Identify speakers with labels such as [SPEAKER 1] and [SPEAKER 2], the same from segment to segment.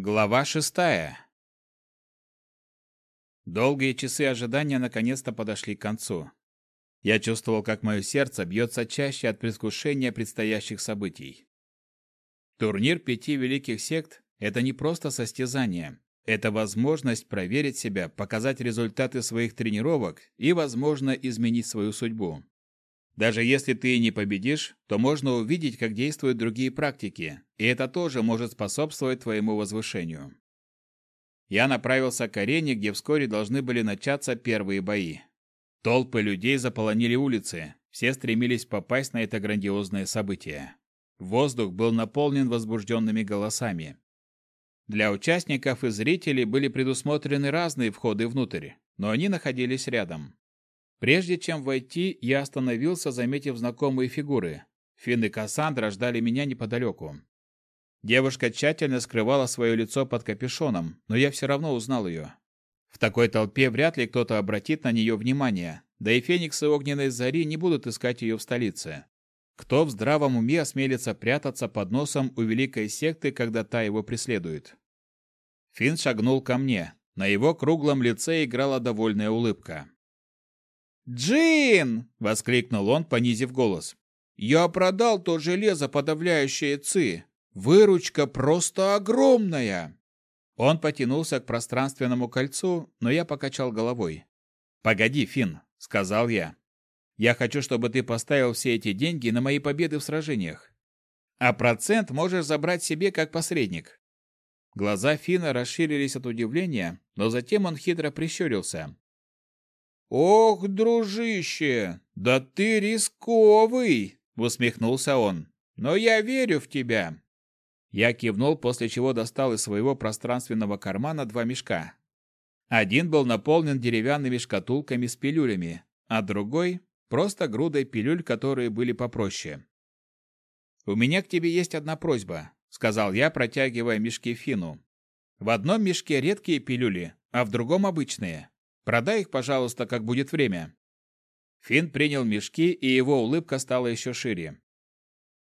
[SPEAKER 1] Глава шестая. Долгие часы ожидания наконец-то подошли к концу. Я чувствовал, как мое сердце бьется чаще от предвкушения предстоящих событий. Турнир пяти великих сект – это не просто состязание. Это возможность проверить себя, показать результаты своих тренировок и, возможно, изменить свою судьбу. Даже если ты не победишь, то можно увидеть, как действуют другие практики, и это тоже может способствовать твоему возвышению. Я направился к арене, где вскоре должны были начаться первые бои. Толпы людей заполонили улицы, все стремились попасть на это грандиозное событие. Воздух был наполнен возбужденными голосами. Для участников и зрителей были предусмотрены разные входы внутрь, но они находились рядом. Прежде чем войти, я остановился, заметив знакомые фигуры. Финн и Кассандра ждали меня неподалеку. Девушка тщательно скрывала свое лицо под капюшоном, но я все равно узнал ее. В такой толпе вряд ли кто-то обратит на нее внимание, да и фениксы огненной зари не будут искать ее в столице. Кто в здравом уме осмелится прятаться под носом у великой секты, когда та его преследует? Финн шагнул ко мне. На его круглом лице играла довольная улыбка.
[SPEAKER 2] «Джин!» — воскликнул он, понизив голос. «Я продал то железо, подавляющее ЦИ. Выручка просто огромная!»
[SPEAKER 1] Он потянулся к пространственному кольцу, но я покачал головой. «Погоди, Финн», — сказал я. «Я хочу, чтобы ты поставил все эти деньги на мои победы в сражениях. А процент можешь забрать себе как посредник». Глаза Фина расширились от удивления, но затем он хитро прищурился.
[SPEAKER 2] «Ох, дружище, да ты рисковый!» — усмехнулся он. «Но я верю в тебя!»
[SPEAKER 1] Я кивнул, после чего достал из своего пространственного кармана два мешка. Один был наполнен деревянными шкатулками с пилюлями, а другой — просто грудой пилюль, которые были попроще. «У меня к тебе есть одна просьба», — сказал я, протягивая мешки Фину. «В одном мешке редкие пилюли, а в другом обычные. Продай их, пожалуйста, как будет время». Финн принял мешки, и его улыбка стала еще шире.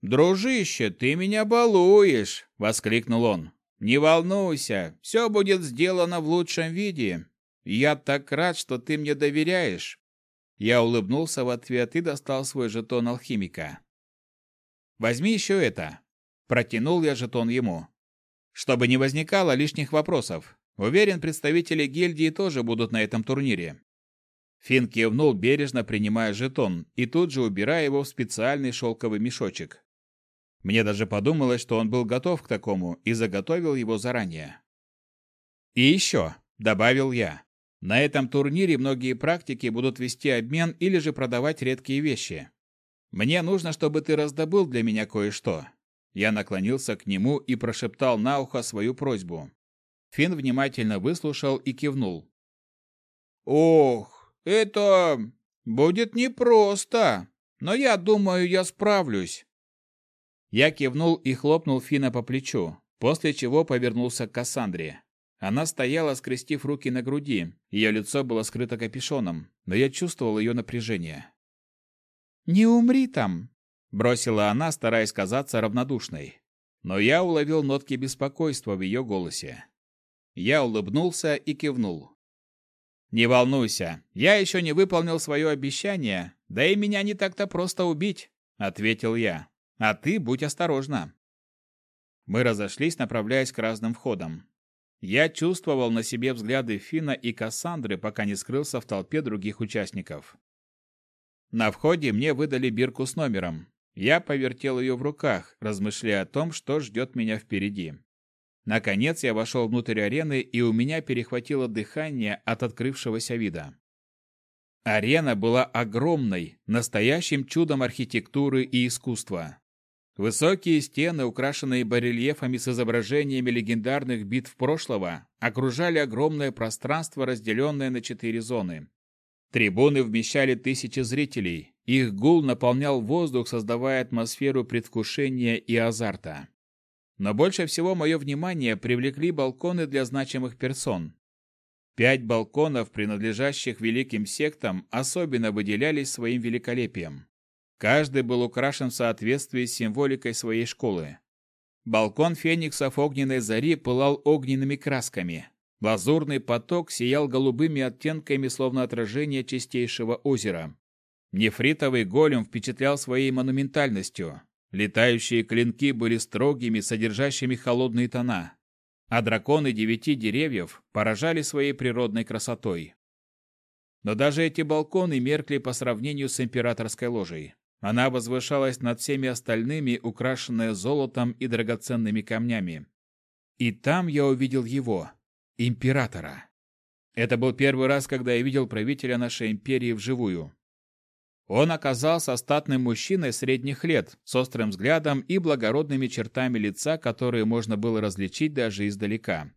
[SPEAKER 2] «Дружище, ты меня балуешь!» — воскликнул он. «Не волнуйся, все будет сделано в лучшем виде. Я так рад, что ты мне доверяешь».
[SPEAKER 1] Я улыбнулся в ответ и достал свой жетон алхимика. «Возьми еще это». Протянул я жетон ему. Чтобы не возникало лишних вопросов. Уверен, представители гильдии тоже будут на этом турнире. Финн кивнул, бережно принимая жетон, и тут же убирая его в специальный шелковый мешочек. Мне даже подумалось, что он был готов к такому и заготовил его заранее. «И еще», — добавил я, — «на этом турнире многие практики будут вести обмен или же продавать редкие вещи. Мне нужно, чтобы ты раздобыл для меня кое-что». Я наклонился к нему и прошептал на ухо свою просьбу. Финн внимательно выслушал и кивнул.
[SPEAKER 2] «Ох, это будет непросто, но я думаю, я справлюсь».
[SPEAKER 1] Я кивнул и хлопнул Фина по плечу, после чего повернулся к Кассандре. Она стояла, скрестив руки на груди, ее лицо было скрыто капюшоном, но я чувствовал ее напряжение.
[SPEAKER 2] «Не умри там!»
[SPEAKER 1] – бросила она, стараясь казаться равнодушной. Но я уловил нотки беспокойства в ее голосе. Я улыбнулся и кивнул. «Не волнуйся, я еще не выполнил свое обещание, да и меня не так-то просто убить», — ответил я. «А ты будь осторожна». Мы разошлись, направляясь к разным входам. Я чувствовал на себе взгляды Фина и Кассандры, пока не скрылся в толпе других участников. На входе мне выдали бирку с номером. Я повертел ее в руках, размышляя о том, что ждет меня впереди. Наконец я вошел внутрь арены, и у меня перехватило дыхание от открывшегося вида. Арена была огромной, настоящим чудом архитектуры и искусства. Высокие стены, украшенные барельефами с изображениями легендарных битв прошлого, окружали огромное пространство, разделенное на четыре зоны. Трибуны вмещали тысячи зрителей. Их гул наполнял воздух, создавая атмосферу предвкушения и азарта. Но больше всего мое внимание привлекли балконы для значимых персон. Пять балконов, принадлежащих великим сектам, особенно выделялись своим великолепием. Каждый был украшен в соответствии с символикой своей школы. Балкон фениксов огненной зари пылал огненными красками. Лазурный поток сиял голубыми оттенками, словно отражение чистейшего озера. Нефритовый голем впечатлял своей монументальностью. Летающие клинки были строгими, содержащими холодные тона. А драконы девяти деревьев поражали своей природной красотой. Но даже эти балконы меркли по сравнению с императорской ложей. Она возвышалась над всеми остальными, украшенная золотом и драгоценными камнями. И там я увидел его, императора. Это был первый раз, когда я видел правителя нашей империи вживую. Он оказался статным мужчиной средних лет, с острым взглядом и благородными чертами лица, которые можно было различить даже издалека.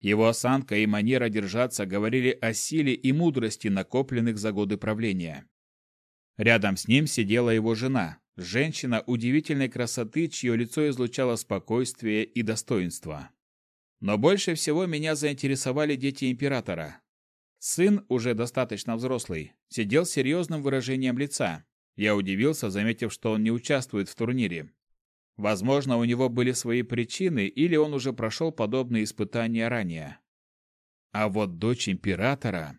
[SPEAKER 1] Его осанка и манера держаться говорили о силе и мудрости, накопленных за годы правления. Рядом с ним сидела его жена, женщина удивительной красоты, чье лицо излучало спокойствие и достоинство. Но больше всего меня заинтересовали дети императора. Сын, уже достаточно взрослый, сидел с серьезным выражением лица. Я удивился, заметив, что он не участвует в турнире. Возможно, у него были свои причины, или он уже прошел подобные испытания ранее. А вот дочь императора...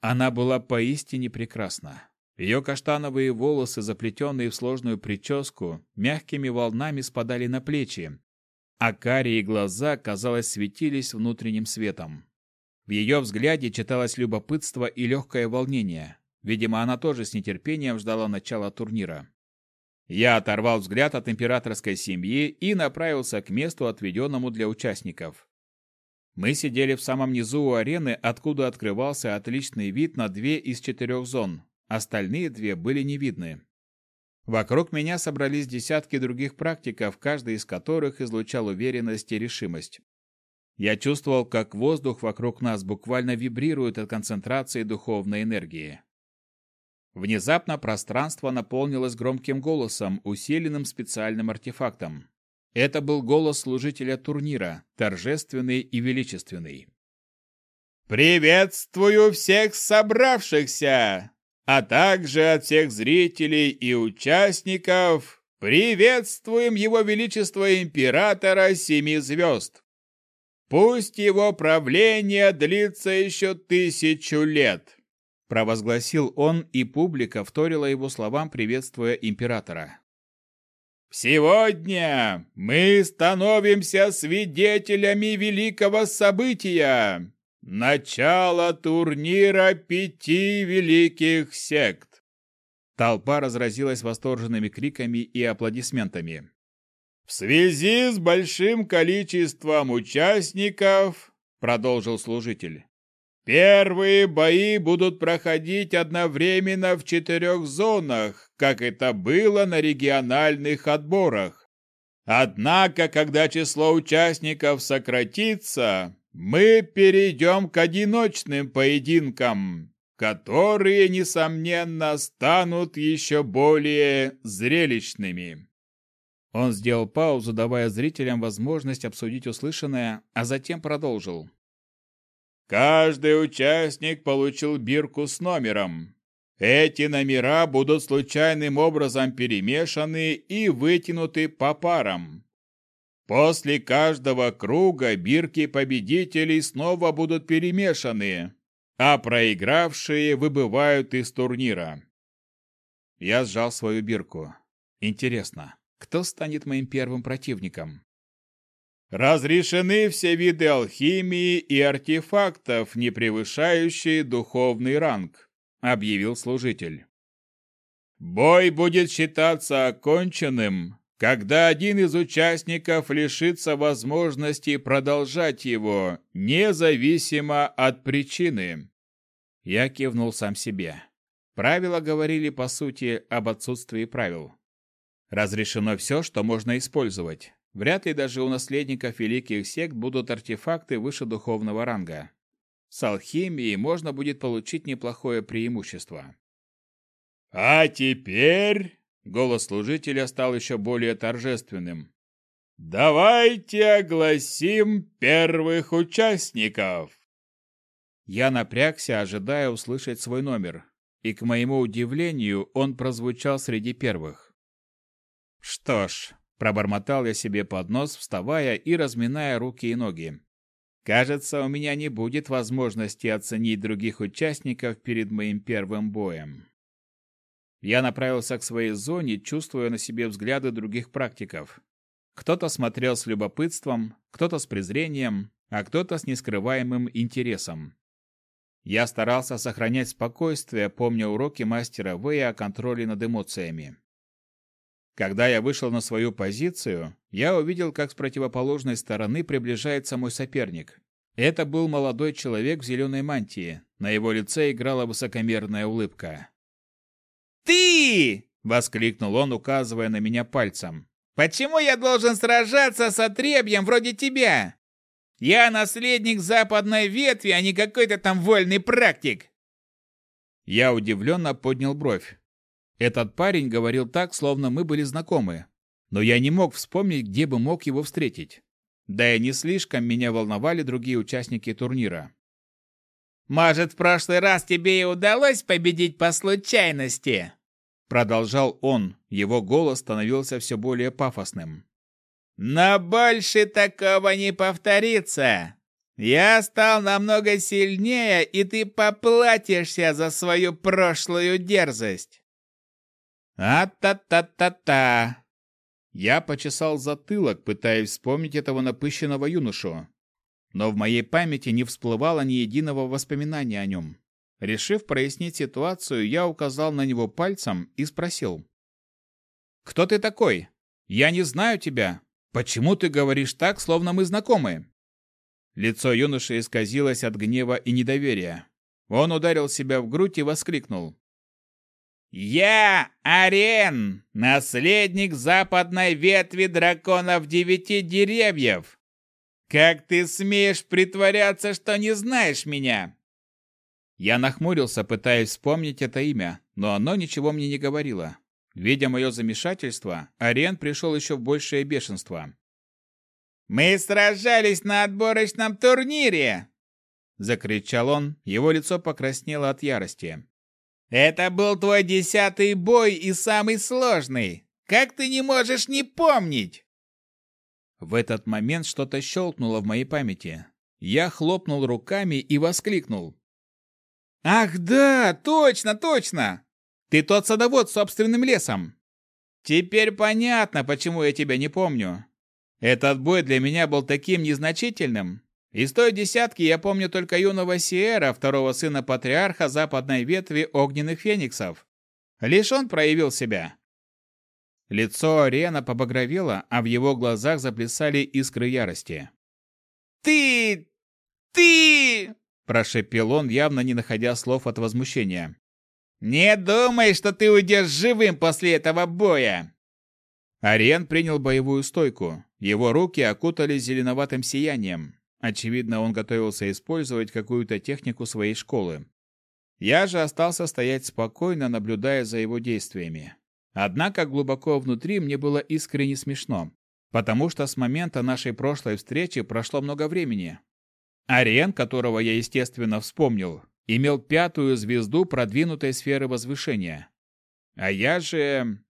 [SPEAKER 1] Она была поистине прекрасна. Ее каштановые волосы, заплетенные в сложную прическу, мягкими волнами спадали на плечи, а карие глаза, казалось, светились внутренним светом. В ее взгляде читалось любопытство и легкое волнение. Видимо, она тоже с нетерпением ждала начала турнира. Я оторвал взгляд от императорской семьи и направился к месту, отведенному для участников. Мы сидели в самом низу у арены, откуда открывался отличный вид на две из четырех зон. Остальные две были не видны. Вокруг меня собрались десятки других практиков, каждый из которых излучал уверенность и решимость. Я чувствовал, как воздух вокруг нас буквально вибрирует от концентрации духовной энергии. Внезапно пространство наполнилось громким голосом, усиленным специальным артефактом. Это был голос служителя турнира, торжественный и величественный. «Приветствую всех собравшихся! А также от всех зрителей и участников приветствуем Его Величество Императора Семи Звезд. Пусть его правление длится еще тысячу лет, провозгласил он, и публика вторила его словам, приветствуя императора. Сегодня мы становимся свидетелями великого события, Начало турнира пяти великих сект. Толпа разразилась восторженными криками и аплодисментами. В связи с большим количеством участников, продолжил служитель, первые бои будут проходить одновременно в четырех зонах, как это было на региональных отборах. Однако, когда число участников сократится, мы перейдем к одиночным поединкам, которые, несомненно, станут еще более зрелищными. Он сделал паузу, давая зрителям возможность обсудить услышанное, а затем продолжил. Каждый участник получил бирку с номером. Эти номера будут случайным образом перемешаны и вытянуты по парам. После каждого круга бирки победителей снова будут перемешаны, а проигравшие выбывают из турнира. Я сжал свою бирку. Интересно, кто станет моим первым противником? Разрешены все виды алхимии и артефактов, не превышающие духовный ранг, объявил служитель. Бой будет считаться оконченным, когда один из участников лишится возможности продолжать его, независимо от причины. Я кивнул сам себе. Правила говорили, по сути, об отсутствии правил. Разрешено все, что можно использовать. Вряд ли даже у наследников великих сект будут артефакты выше духовного ранга. С алхимией можно будет получить неплохое преимущество. «А теперь Голос служителя стал еще более торжественным. «Давайте огласим первых участников!» Я напрягся, ожидая услышать свой номер, и, к моему удивлению, он прозвучал среди первых. Что ж, Пробормотал я себе под нос, вставая и разминая руки и ноги. Кажется, у меня не будет возможности оценить других участников перед моим первым боем. Я направился к своей зоне, чувствуя на себе взгляды других практиков. Кто-то смотрел с любопытством, кто-то с презрением, а кто-то с нескрываемым интересом. Я старался сохранять спокойствие, помня уроки мастера Вэя о контроле над эмоциями. Когда я вышел на свою позицию, я увидел, как с противоположной стороны приближается мой соперник. Это был молодой человек в зеленой мантии. На его лице играла высокомерная улыбка. Воскликнул он, указывая на меня пальцем.
[SPEAKER 2] «Почему я должен сражаться с отребьем вроде тебя? Я наследник западной ветви, а не какой-то там вольный практик!»
[SPEAKER 1] Я удивленно поднял бровь. Этот парень говорил так, словно мы были знакомы. Но я не мог вспомнить, где бы мог его встретить. Да и не слишком меня волновали другие участники турнира.
[SPEAKER 2] «Может, в прошлый раз тебе и удалось победить по случайности?»
[SPEAKER 1] Продолжал он, его голос становился все более пафосным.
[SPEAKER 2] «Но больше такого не повторится! Я стал намного сильнее, и ты поплатишься за свою прошлую дерзость!»
[SPEAKER 1] А-та-та-та-та. Я почесал затылок, пытаясь вспомнить этого напыщенного юношу. Но в моей памяти не всплывало ни единого воспоминания о нем. Решив прояснить ситуацию, я указал на него пальцем и спросил. «Кто ты такой? Я не знаю тебя. Почему ты говоришь так, словно мы знакомы?» Лицо юноши исказилось от гнева и недоверия. Он ударил себя в грудь и воскликнул.
[SPEAKER 2] «Я Арен, наследник западной ветви драконов девяти деревьев! Как ты смеешь притворяться, что не знаешь меня?»
[SPEAKER 1] Я нахмурился, пытаясь вспомнить это имя, но оно ничего мне не говорило. Видя мое замешательство, Арен пришел еще в большее бешенство.
[SPEAKER 2] «Мы сражались на отборочном турнире!»
[SPEAKER 1] Закричал он, его лицо покраснело от ярости.
[SPEAKER 2] Это был твой десятый бой и самый сложный. Как ты не можешь не помнить?
[SPEAKER 1] В этот момент что-то щелкнуло в моей памяти. Я хлопнул руками и воскликнул.
[SPEAKER 2] «Ах да, точно, точно! Ты тот садовод с собственным лесом!»
[SPEAKER 1] «Теперь понятно, почему я тебя не помню. Этот бой для меня был таким незначительным, из той десятки я помню только юного Сиэра, второго сына патриарха западной ветви огненных фениксов. Лишь он проявил себя. Лицо Ариена побагровело, а в его глазах заплясали искры ярости.
[SPEAKER 2] «Ты... ты...»
[SPEAKER 1] – прошепел он, явно не находя слов от возмущения.
[SPEAKER 2] «Не думай, что ты уйдешь живым после этого боя!»
[SPEAKER 1] Ариен принял боевую стойку. Его руки окутались зеленоватым сиянием. Очевидно, он готовился использовать какую-то технику своей школы. Я же остался стоять спокойно, наблюдая за его действиями. Однако глубоко внутри мне было искренне смешно, потому что с момента нашей прошлой встречи прошло много времени. Ариен, которого я, естественно, вспомнил, имел пятую звезду продвинутой сферы возвышения. А я же...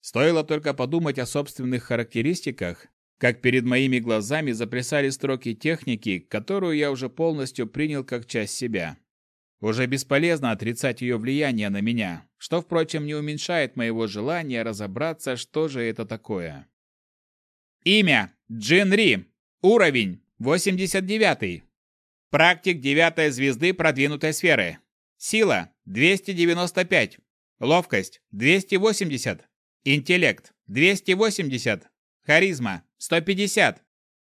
[SPEAKER 1] Стоило только подумать о собственных характеристиках, как перед моими глазами заплясали строки техники, которую я уже полностью принял как часть себя. Уже бесполезно отрицать ее влияние на меня, что, впрочем, не уменьшает моего желания разобраться, что же это такое. Имя – Джин Ри. Уровень – 89. Практик девятой звезды продвинутой сферы. Сила – 295. Ловкость – 280. Интеллект – 280. Харизма 150.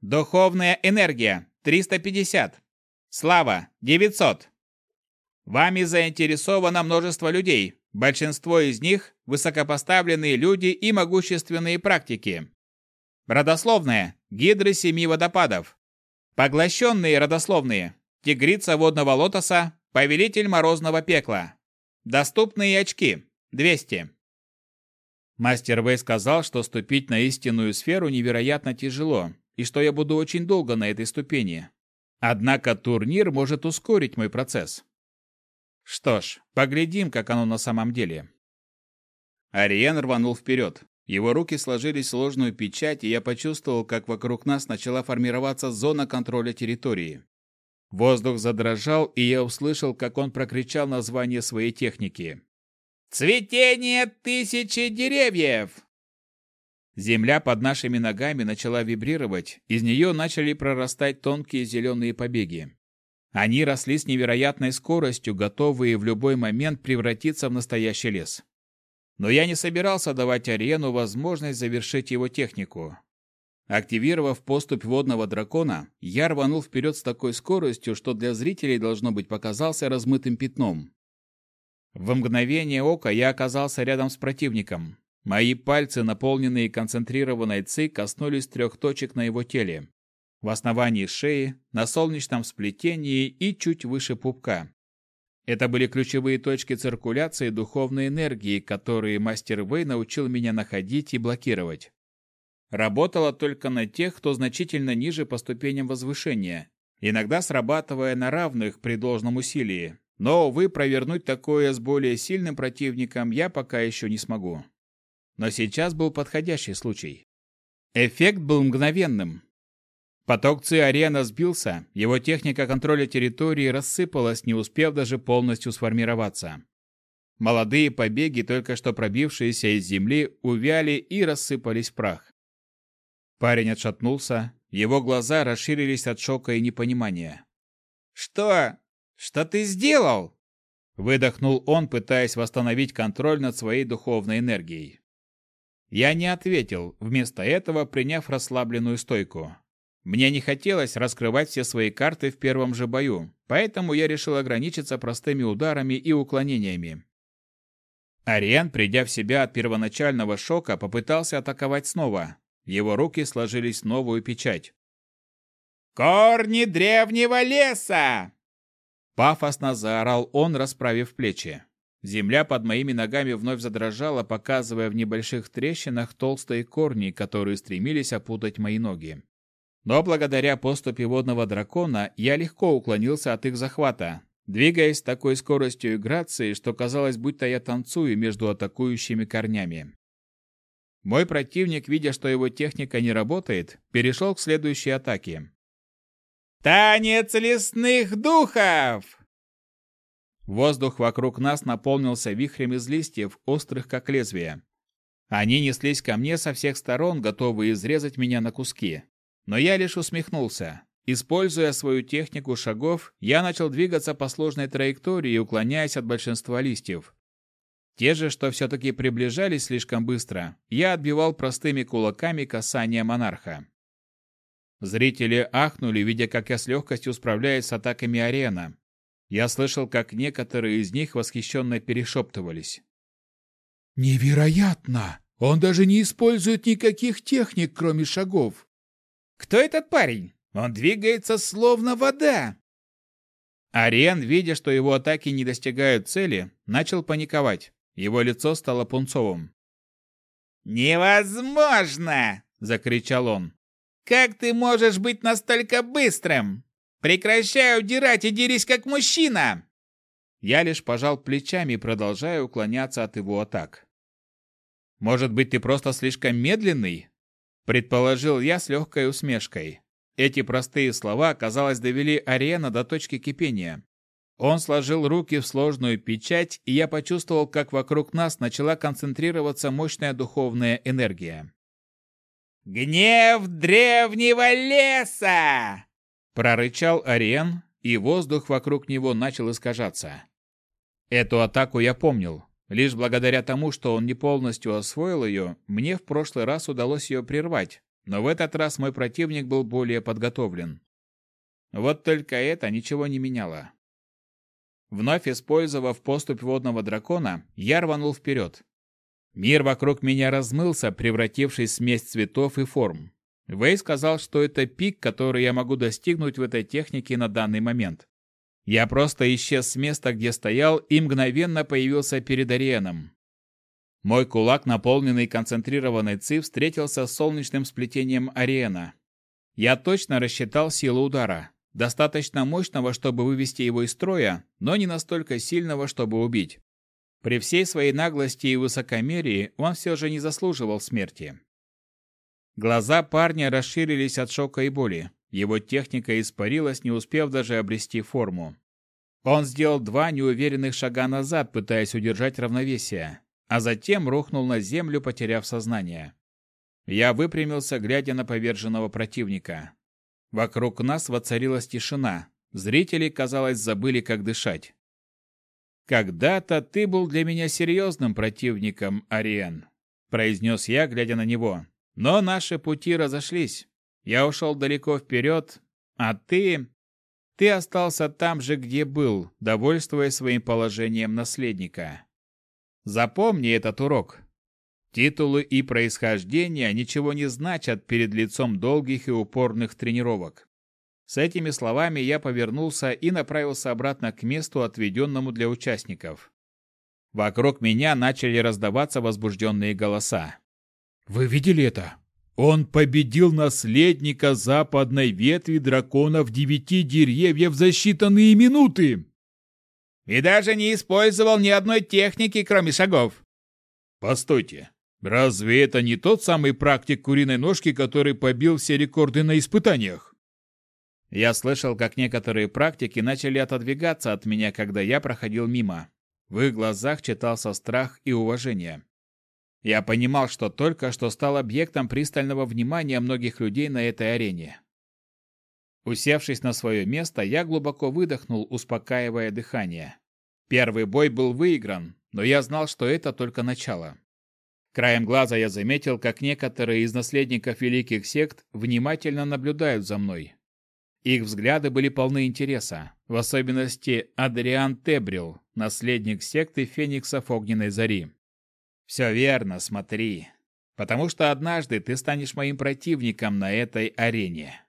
[SPEAKER 1] Духовная энергия 350. Слава 900. Вами заинтересовано множество людей. Большинство из них высокопоставленные люди и могущественные практики. Родословная гидры семи водопадов. Поглощенные родословные тигрица водного лотоса, повелитель морозного пекла. Доступные очки 200. Мастер Вэй сказал, что ступить на истинную сферу невероятно тяжело, и что я буду очень долго на этой ступени. Однако турнир может ускорить мой процесс. Что ж, поглядим, как оно на самом деле. Ариен рванул вперед. Его руки сложились в сложную печать, и я почувствовал, как вокруг нас начала формироваться зона контроля территории. Воздух задрожал, и я услышал, как он прокричал название своей техники. «Цветение тысячи деревьев!» Земля под нашими ногами начала вибрировать, из нее начали прорастать тонкие зеленые побеги. Они росли с невероятной скоростью, готовые в любой момент превратиться в настоящий лес. Но я не собирался давать Арену возможность завершить его технику. Активировав поступь водного дракона, я рванул вперед с такой скоростью, что для зрителей должно быть показался размытым пятном. В мгновение ока я оказался рядом с противником. Мои пальцы, наполненные концентрированной ци, коснулись трех точек на его теле. В основании шеи, на солнечном сплетении и чуть выше пупка. Это были ключевые точки циркуляции духовной энергии, которые мастер Вэй научил меня находить и блокировать работала только на тех, кто значительно ниже по ступеням возвышения, иногда срабатывая на равных при должном усилии. Но, увы, провернуть такое с более сильным противником я пока еще не смогу. Но сейчас был подходящий случай. Эффект был мгновенным. Поток Ци-арена сбился, его техника контроля территории рассыпалась, не успев даже полностью сформироваться. Молодые побеги, только что пробившиеся из земли, увяли и рассыпались в прах. Парень отшатнулся, его глаза расширились от шока и непонимания. «Что? Что ты сделал?» Выдохнул он, пытаясь восстановить контроль над своей духовной энергией. Я не ответил, вместо этого приняв расслабленную стойку. Мне не хотелось раскрывать все свои карты в первом же бою, поэтому я решил ограничиться простыми ударами и уклонениями. Ариен, придя в себя от первоначального шока, попытался атаковать снова, его руки сложились в новую печать. «Корни древнего леса!» Пафосно заорал он, расправив плечи. Земля под моими ногами вновь задрожала, показывая в небольших трещинах толстые корни, которые стремились опутать мои ноги. Но благодаря поступе водного дракона я легко уклонился от их захвата, двигаясь с такой скоростью и грацией, что казалось, будто я танцую между атакующими корнями. Мой противник, видя, что его техника не работает, перешел к следующей атаке. «Танец лесных духов!» Воздух вокруг нас наполнился вихрем из листьев, острых как лезвия. Они неслись ко мне со всех сторон, готовые изрезать меня на куски. Но я лишь усмехнулся. Используя свою технику шагов, я начал двигаться по сложной траектории, уклоняясь от большинства листьев. Те же, что все-таки приближались слишком быстро, я отбивал простыми кулаками касания монарха. Зрители ахнули, видя, как я с легкостью справляюсь с атаками арена. Я слышал, как некоторые из них восхищенно перешептывались.
[SPEAKER 3] «Невероятно! Он даже не использует никаких техник, кроме шагов!»
[SPEAKER 2] «Кто этот парень? Он двигается словно вода!»
[SPEAKER 1] Ариен, видя, что его атаки не достигают цели, начал паниковать. Его лицо стало пунцовым.
[SPEAKER 2] «Невозможно!» – закричал он. «Как ты можешь быть настолько быстрым? Прекращай удирать и дерись как мужчина!»
[SPEAKER 1] Я лишь пожал плечами, продолжая уклоняться от его атак. «Может быть, ты просто слишком медленный?» – предположил я с легкой усмешкой. Эти простые слова, казалось, довели Ариена до точки кипения. Он сложил руки в сложную печать, и я почувствовал, как вокруг нас начала концентрироваться мощная духовная энергия.
[SPEAKER 2] «Гнев древнего леса!»
[SPEAKER 1] — прорычал Ариен, и воздух вокруг него начал искажаться. Эту атаку я помнил. Лишь благодаря тому, что он не полностью освоил ее, мне в прошлый раз удалось ее прервать, но в этот раз мой противник был более подготовлен. Вот только это ничего не меняло. Вновь использовав поступь водного дракона, я рванул вперед. Мир вокруг меня размылся, превратившись в смесь цветов и форм. Вэй сказал, что это пик, который я могу достигнуть в этой технике на данный момент. Я просто исчез с места, где стоял, и мгновенно появился перед Ариеном. Мой кулак, наполненный концентрированной ци, встретился с солнечным сплетением Ариена. Я точно рассчитал силу удара. Достаточно мощного, чтобы вывести его из строя, но не настолько сильного, чтобы убить. При всей своей наглости и высокомерии он все же не заслуживал смерти. Глаза парня расширились от шока и боли. Его техника испарилась, не успев даже обрести форму. Он сделал два неуверенных шага назад, пытаясь удержать равновесие, а затем рухнул на землю, потеряв сознание. Я выпрямился, глядя на поверженного противника. Вокруг нас воцарилась тишина. Зрители, казалось, забыли, как дышать. «Когда-то ты был для меня серьезным противником, Ариен», — произнес я, глядя на него. «Но наши пути разошлись. Я ушел далеко вперед, а ты... Ты остался там же, где был, довольствуясь своим положением наследника. Запомни этот урок. Титулы и происхождение ничего не значат перед лицом долгих и упорных тренировок. С этими словами я повернулся и направился обратно к месту, отведенному для участников. Вокруг меня начали раздаваться возбужденные голоса.
[SPEAKER 3] «Вы видели это? Он победил наследника западной ветви драконов девяти деревьев за считанные минуты!»
[SPEAKER 2] «И даже не использовал ни одной техники, кроме шагов!»
[SPEAKER 3] «Постойте, Разве это не тот самый практик куриной ножки, который побил все рекорды на испытаниях?
[SPEAKER 1] Я слышал, как некоторые практики начали отодвигаться от меня, когда я проходил мимо. В их глазах читался страх и уважение. Я понимал, что только что стал объектом пристального внимания многих людей на этой арене. Усевшись на свое место, я глубоко выдохнул, успокаивая дыхание. Первый бой был выигран, но я знал, что это только начало. Краем глаза я заметил, как некоторые из наследников великих сект внимательно наблюдают за мной. Их взгляды были полны интереса, в особенности Адриан Тебрил, наследник секты Фениксов Огненной Зари. «Все верно, смотри, потому что однажды ты станешь моим противником на этой арене».